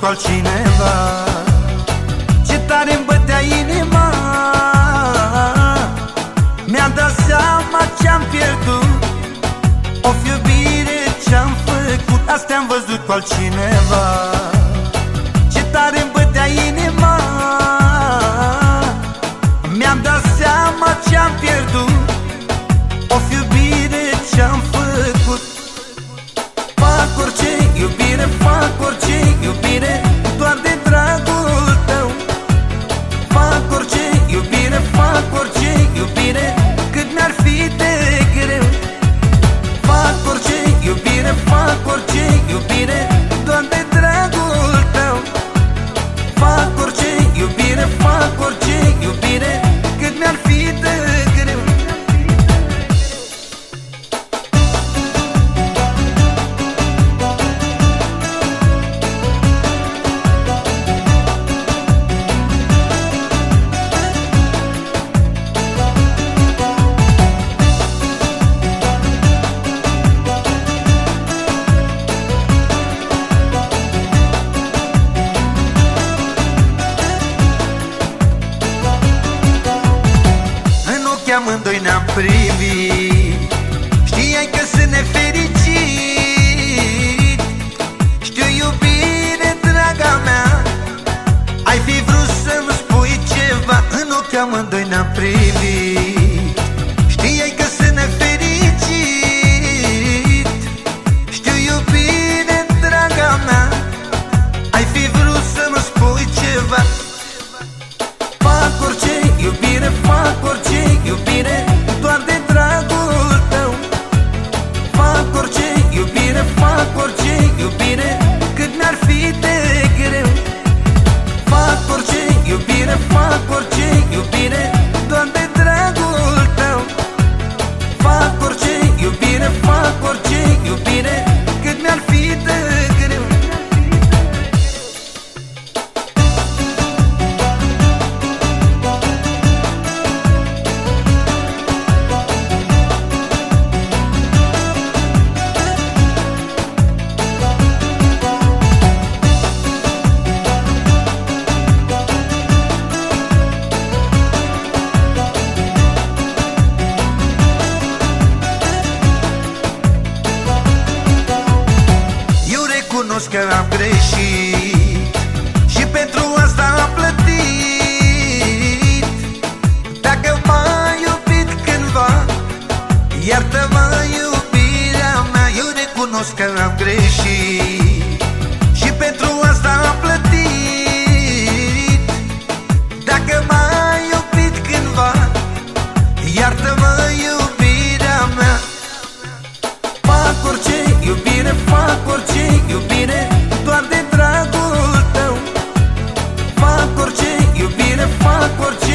cu altcineva. Ce tare îmi bătea inima. Mi-am dat seama ce-am pierdut. O iubire ce-am făcut Astea am văzut cu altcineva. Ce tare îmi bătea inima. Mi-am dat seama ce-am pierdut. O iubire ce-am făcut. Fac orice iubire, fac amândoi ne-am privit. Știai că sunt nefericit. Știu iubire, draga mea Ai fi vrut să-mi spui ceva. În ochi amândoi ne-am privit iubire, fac orice iubire Doar de dragul tău. Fac orice iubire, fac orice că am greșit Și pentru asta am plătit. Dacă m-ai iubit cândva Iartă-mă iubirea mea Eu recunosc că am greșit Și pentru asta am plătit. Dacă m-ai iubit cândva Iartă-mă iubirea mea. Fac orice iubire, fac orice de